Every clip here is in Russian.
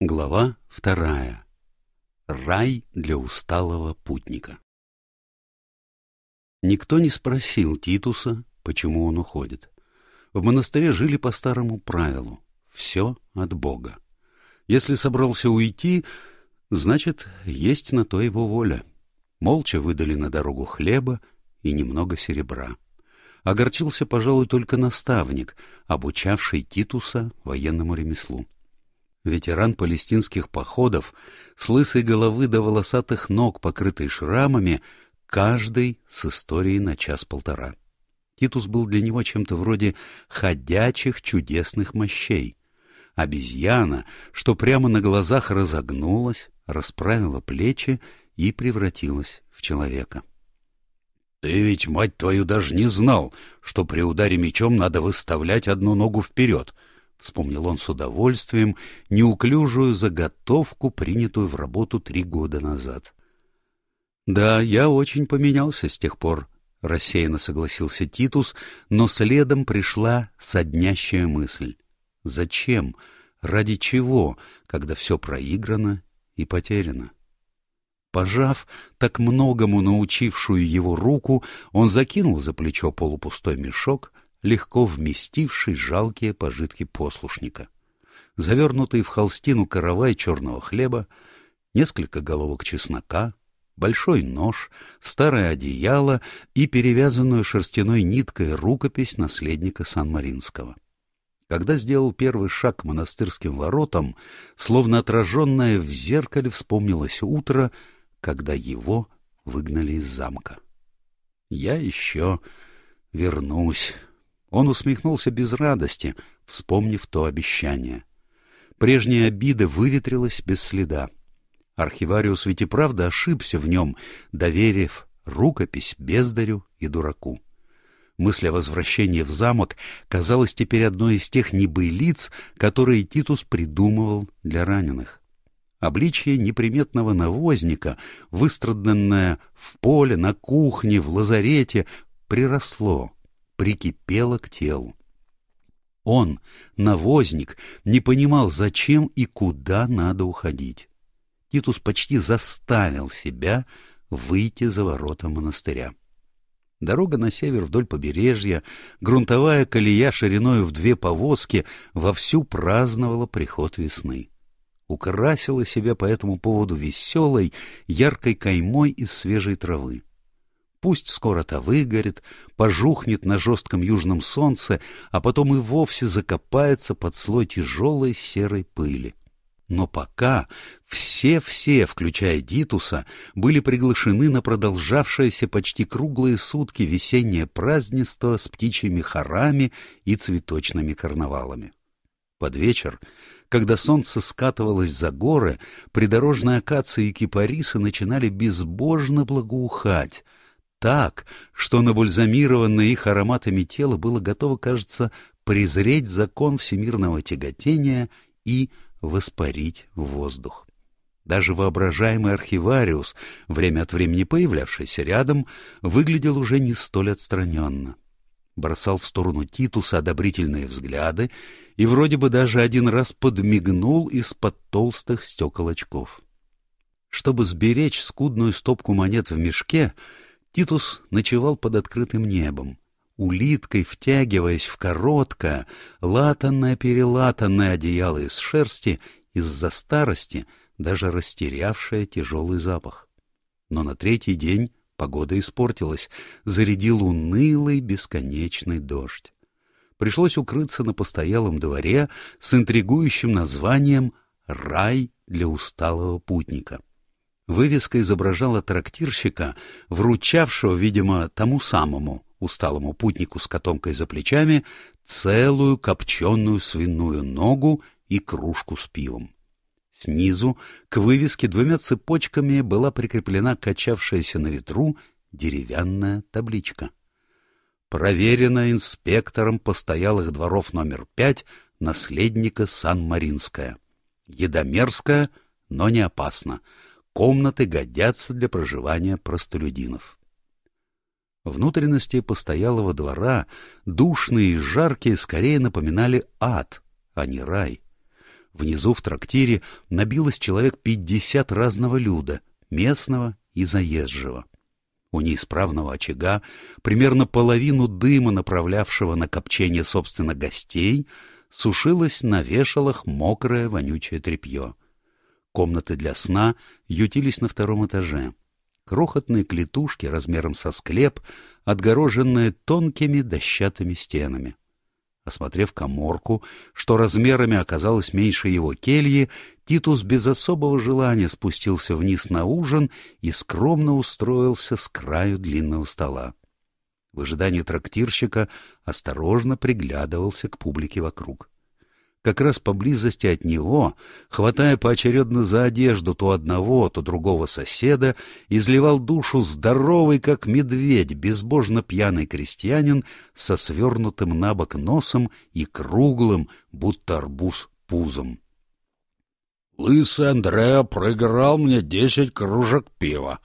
Глава вторая. Рай для усталого путника. Никто не спросил Титуса, почему он уходит. В монастыре жили по старому правилу — все от Бога. Если собрался уйти, значит, есть на то его воля. Молча выдали на дорогу хлеба и немного серебра. Огорчился, пожалуй, только наставник, обучавший Титуса военному ремеслу. Ветеран палестинских походов, с лысой головы до волосатых ног, покрытый шрамами, каждый с историей на час-полтора. Титус был для него чем-то вроде ходячих чудесных мощей. Обезьяна, что прямо на глазах разогнулась, расправила плечи и превратилась в человека. — Ты ведь, мать твою, даже не знал, что при ударе мечом надо выставлять одну ногу вперед, Вспомнил он с удовольствием неуклюжую заготовку, принятую в работу три года назад. «Да, я очень поменялся с тех пор», — рассеянно согласился Титус, но следом пришла соднящая мысль. «Зачем? Ради чего, когда все проиграно и потеряно?» Пожав так многому научившую его руку, он закинул за плечо полупустой мешок — легко вместивший жалкие пожитки послушника. Завернутый в холстину каравай черного хлеба, несколько головок чеснока, большой нож, старое одеяло и перевязанную шерстяной ниткой рукопись наследника Сан-Маринского. Когда сделал первый шаг к монастырским воротам, словно отраженное в зеркале вспомнилось утро, когда его выгнали из замка. «Я еще вернусь», он усмехнулся без радости, вспомнив то обещание. Прежняя обида выветрилась без следа. Архивариус ведь и правда ошибся в нем, доверив рукопись бездарю и дураку. Мысль о возвращении в замок казалась теперь одной из тех небылиц, которые Титус придумывал для раненых. Обличье неприметного навозника, выстраданное в поле, на кухне, в лазарете, приросло, прикипело к телу. Он, навозник, не понимал, зачем и куда надо уходить. Титус почти заставил себя выйти за ворота монастыря. Дорога на север вдоль побережья, грунтовая колея шириною в две повозки вовсю праздновала приход весны. Украсила себя по этому поводу веселой, яркой каймой из свежей травы. Пусть скоро-то выгорит, пожухнет на жестком южном солнце, а потом и вовсе закопается под слой тяжелой серой пыли. Но пока все-все, включая Дитуса, были приглашены на продолжавшееся почти круглые сутки весеннее празднество с птичьими хорами и цветочными карнавалами. Под вечер, когда солнце скатывалось за горы, придорожные акации и кипарисы начинали безбожно благоухать, так, что набальзамированное их ароматами тело было готово, кажется, презреть закон всемирного тяготения и воспарить в воздух. Даже воображаемый архивариус, время от времени появлявшийся рядом, выглядел уже не столь отстраненно. Бросал в сторону Титуса одобрительные взгляды и вроде бы даже один раз подмигнул из-под толстых стекол очков. Чтобы сберечь скудную стопку монет в мешке, Титус ночевал под открытым небом, улиткой втягиваясь в короткое, латанное-перелатанное одеяло из шерсти, из-за старости, даже растерявшее тяжелый запах. Но на третий день погода испортилась, зарядил унылый бесконечный дождь. Пришлось укрыться на постоялом дворе с интригующим названием «Рай для усталого путника». Вывеска изображала трактирщика, вручавшего, видимо, тому самому усталому путнику с котомкой за плечами целую копченую свиную ногу и кружку с пивом. Снизу к вывеске двумя цепочками была прикреплена качавшаяся на ветру деревянная табличка. Проверена инспектором постоялых дворов номер пять наследника Сан-Маринская. Едомерская, но не опасно комнаты годятся для проживания простолюдинов. Внутренности постоялого двора, душные и жаркие, скорее напоминали ад, а не рай. Внизу в трактире набилось человек пятьдесят разного люда, местного и заезжего. У неисправного очага примерно половину дыма, направлявшего на копчение, собственно, гостей, сушилось на вешалах мокрое вонючее тряпье. Комнаты для сна ютились на втором этаже. Крохотные клетушки размером со склеп, отгороженные тонкими дощатыми стенами. Осмотрев коморку, что размерами оказалось меньше его кельи, Титус без особого желания спустился вниз на ужин и скромно устроился с краю длинного стола. В ожидании трактирщика осторожно приглядывался к публике вокруг. Как раз поблизости от него, хватая поочередно за одежду то одного, то другого соседа, изливал душу здоровый, как медведь, безбожно пьяный крестьянин со свернутым на бок носом и круглым, будто арбуз, пузом. Лысый Андреа проиграл мне десять кружек пива.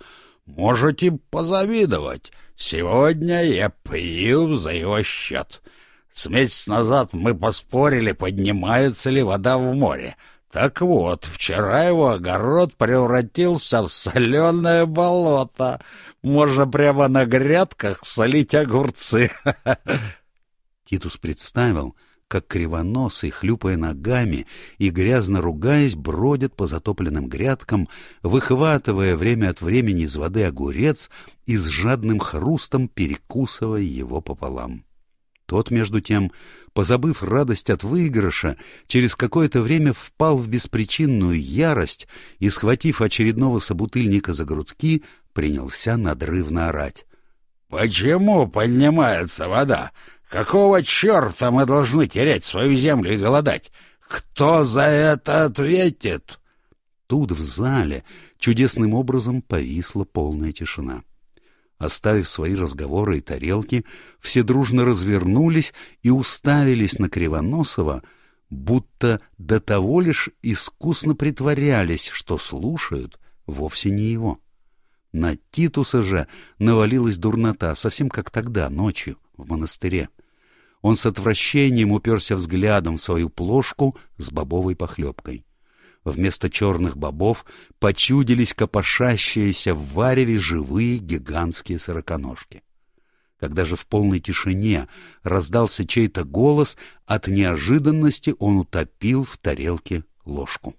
Можете позавидовать. Сегодня я пью за его счет. С месяц назад мы поспорили, поднимается ли вода в море. Так вот, вчера его огород превратился в соленое болото. Можно прямо на грядках солить огурцы. Титус представил, как кривоносый, хлюпая ногами и грязно ругаясь, бродят по затопленным грядкам, выхватывая время от времени из воды огурец и с жадным хрустом перекусывая его пополам. Тот, между тем, позабыв радость от выигрыша, через какое-то время впал в беспричинную ярость и, схватив очередного собутыльника за грудки, принялся надрывно орать. — Почему поднимается вода? Какого черта мы должны терять свою землю и голодать? Кто за это ответит? Тут, в зале, чудесным образом повисла полная тишина. Оставив свои разговоры и тарелки, все дружно развернулись и уставились на Кривоносова, будто до того лишь искусно притворялись, что слушают вовсе не его. На Титуса же навалилась дурнота, совсем как тогда, ночью, в монастыре. Он с отвращением уперся взглядом в свою плошку с бобовой похлебкой. Вместо черных бобов почудились копошащиеся в вареве живые гигантские сороконожки. Когда же в полной тишине раздался чей-то голос, от неожиданности он утопил в тарелке ложку.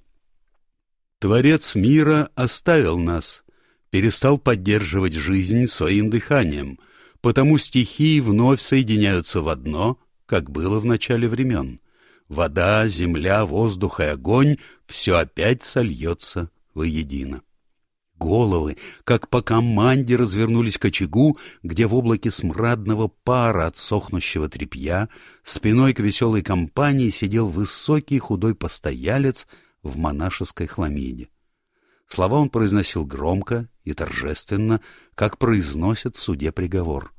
Творец мира оставил нас, перестал поддерживать жизнь своим дыханием — потому стихии вновь соединяются в одно, как было в начале времен. Вода, земля, воздух и огонь — все опять сольется воедино. Головы, как по команде, развернулись к очагу, где в облаке смрадного пара от сохнущего тряпья спиной к веселой компании сидел высокий худой постоялец в монашеской хламиде. Слова он произносил громко и торжественно, как произносят в суде приговор.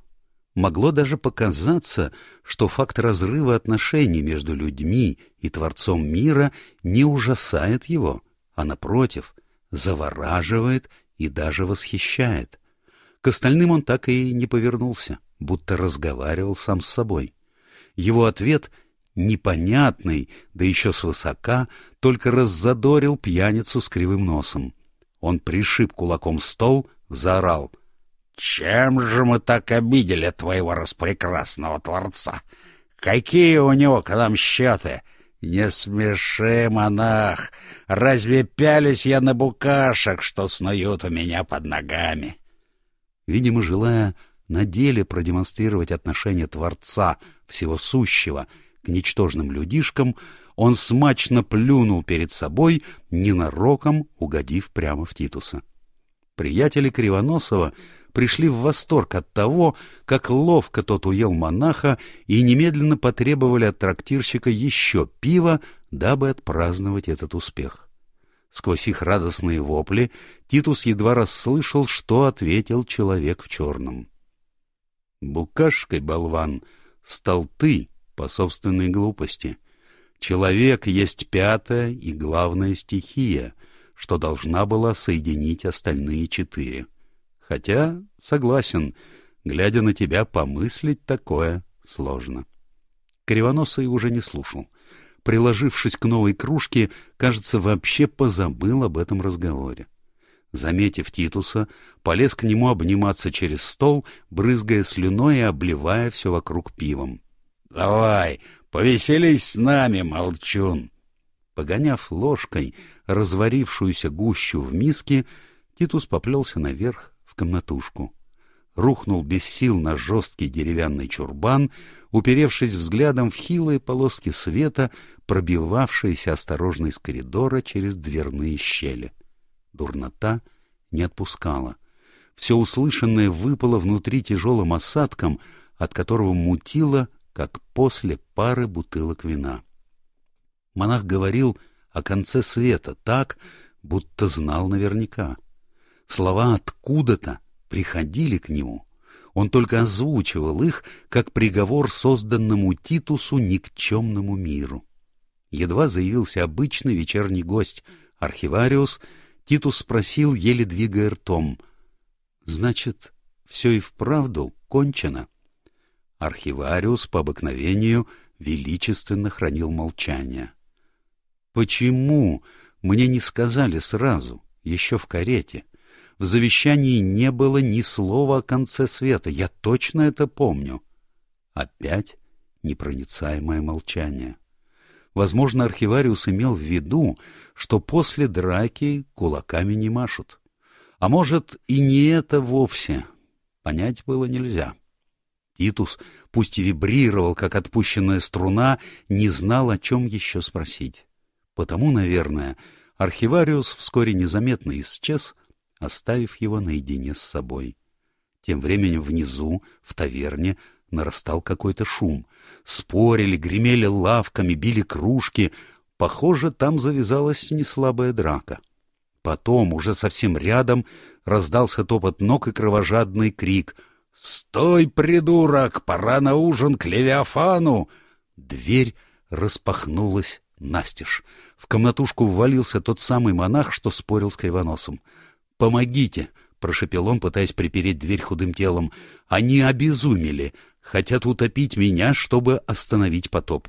Могло даже показаться, что факт разрыва отношений между людьми и Творцом мира не ужасает его, а, напротив, завораживает и даже восхищает. К остальным он так и не повернулся, будто разговаривал сам с собой. Его ответ — непонятный, да еще свысока, только раззадорил пьяницу с кривым носом. Он пришиб кулаком стол, заорал. «Чем же мы так обидели твоего распрекрасного Творца? Какие у него к нам счеты?» «Не смеши, монах! Разве пялюсь я на букашек, что снуют у меня под ногами?» Видимо, желая на деле продемонстрировать отношение Творца всего сущего к ничтожным людишкам, он смачно плюнул перед собой, ненароком угодив прямо в Титуса. Приятели Кривоносова пришли в восторг от того, как ловко тот уел монаха, и немедленно потребовали от трактирщика еще пива, дабы отпраздновать этот успех. Сквозь их радостные вопли Титус едва расслышал, что ответил человек в черном. «Букашкой, болван, стал ты по собственной глупости. Человек есть пятая и главная стихия, что должна была соединить остальные четыре. Хотя, согласен, глядя на тебя, помыслить такое сложно». Кривоносый уже не слушал. приложившись к новой кружке, кажется, вообще позабыл об этом разговоре. Заметив Титуса, полез к нему обниматься через стол, брызгая слюной и обливая все вокруг пивом. — Давай, повеселись с нами, молчун! Погоняв ложкой разварившуюся гущу в миске, Титус поплелся наверх в комнатушку. Рухнул без сил на жесткий деревянный чурбан, уперевшись взглядом в хилые полоски света, пробивавшиеся осторожно из коридора через дверные щели. Дурнота не отпускала. Все услышанное выпало внутри тяжелым осадком, от которого мутило, как после пары бутылок вина. Монах говорил о конце света так, будто знал наверняка. Слова откуда-то приходили к нему. Он только озвучивал их, как приговор созданному Титусу никчемному миру. Едва заявился обычный вечерний гость, архивариус, Титус спросил, еле двигая ртом. — Значит, все и вправду кончено? Архивариус по обыкновению величественно хранил молчание. — Почему мне не сказали сразу, еще в карете? В завещании не было ни слова о конце света, я точно это помню. Опять непроницаемое молчание. Возможно, архивариус имел в виду, что после драки кулаками не машут. А может, и не это вовсе. Понять было нельзя. Титус, пусть и вибрировал, как отпущенная струна, не знал, о чем еще спросить. Потому, наверное, архивариус вскоре незаметно исчез, оставив его наедине с собой. Тем временем внизу, в таверне, нарастал какой-то шум. Спорили, гремели лавками, били кружки. Похоже, там завязалась неслабая драка. Потом, уже совсем рядом, раздался топот ног и кровожадный крик. «Стой, придурок! Пора на ужин к Левиафану!» Дверь распахнулась настежь. В комнатушку ввалился тот самый монах, что спорил с Кривоносом. «Помогите!» — прошепел он, пытаясь припереть дверь худым телом. «Они обезумели! Хотят утопить меня, чтобы остановить потоп.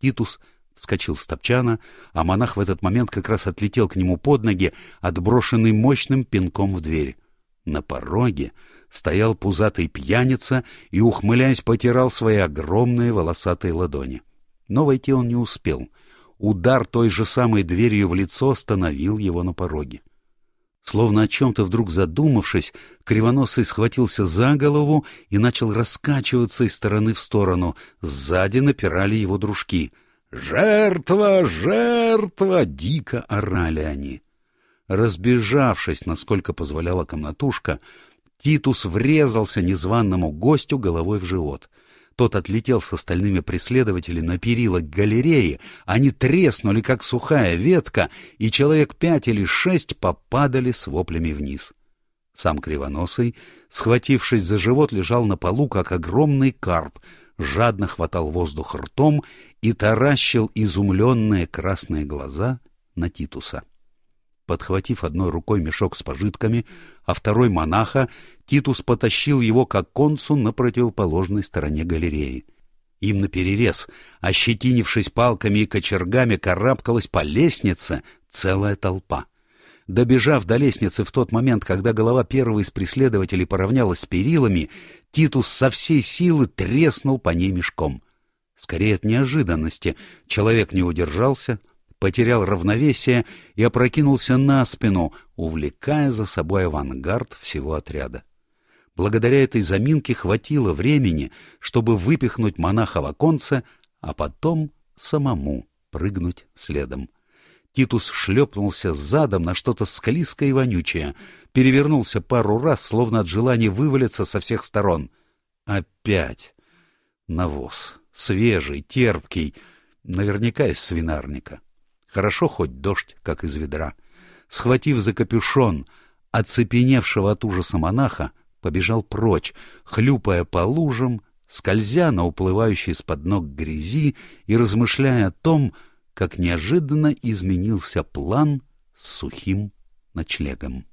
Титус вскочил с топчана, а монах в этот момент как раз отлетел к нему под ноги, отброшенный мощным пинком в дверь. На пороге стоял пузатый пьяница и, ухмыляясь, потирал свои огромные волосатые ладони. Но войти он не успел. Удар той же самой дверью в лицо остановил его на пороге. Словно о чем-то вдруг задумавшись, Кривоносый схватился за голову и начал раскачиваться из стороны в сторону. Сзади напирали его дружки. «Жертва! Жертва!» — дико орали они. Разбежавшись, насколько позволяла комнатушка, Титус врезался незваному гостю головой в живот — тот отлетел с остальными преследователями на перила к галерее, они треснули, как сухая ветка, и человек пять или шесть попадали с воплями вниз. Сам Кривоносый, схватившись за живот, лежал на полу, как огромный карп, жадно хватал воздух ртом и таращил изумленные красные глаза на Титуса. Подхватив одной рукой мешок с пожитками, а второй монаха, Титус потащил его к оконцу на противоположной стороне галереи. Им наперерез, ощетинившись палками и кочергами, карабкалась по лестнице целая толпа. Добежав до лестницы в тот момент, когда голова первого из преследователей поравнялась с перилами, Титус со всей силы треснул по ней мешком. Скорее от неожиданности человек не удержался — потерял равновесие и опрокинулся на спину, увлекая за собой авангард всего отряда. Благодаря этой заминке хватило времени, чтобы выпихнуть монаха в оконце, а потом самому прыгнуть следом. Титус шлепнулся задом на что-то склизкое и вонючее, перевернулся пару раз, словно от желания вывалиться со всех сторон. Опять навоз, свежий, терпкий, наверняка из свинарника. Хорошо хоть дождь, как из ведра. Схватив за капюшон оцепеневшего от ужаса монаха, побежал прочь, хлюпая по лужам, скользя на уплывающей из-под ног грязи и размышляя о том, как неожиданно изменился план с сухим ночлегом.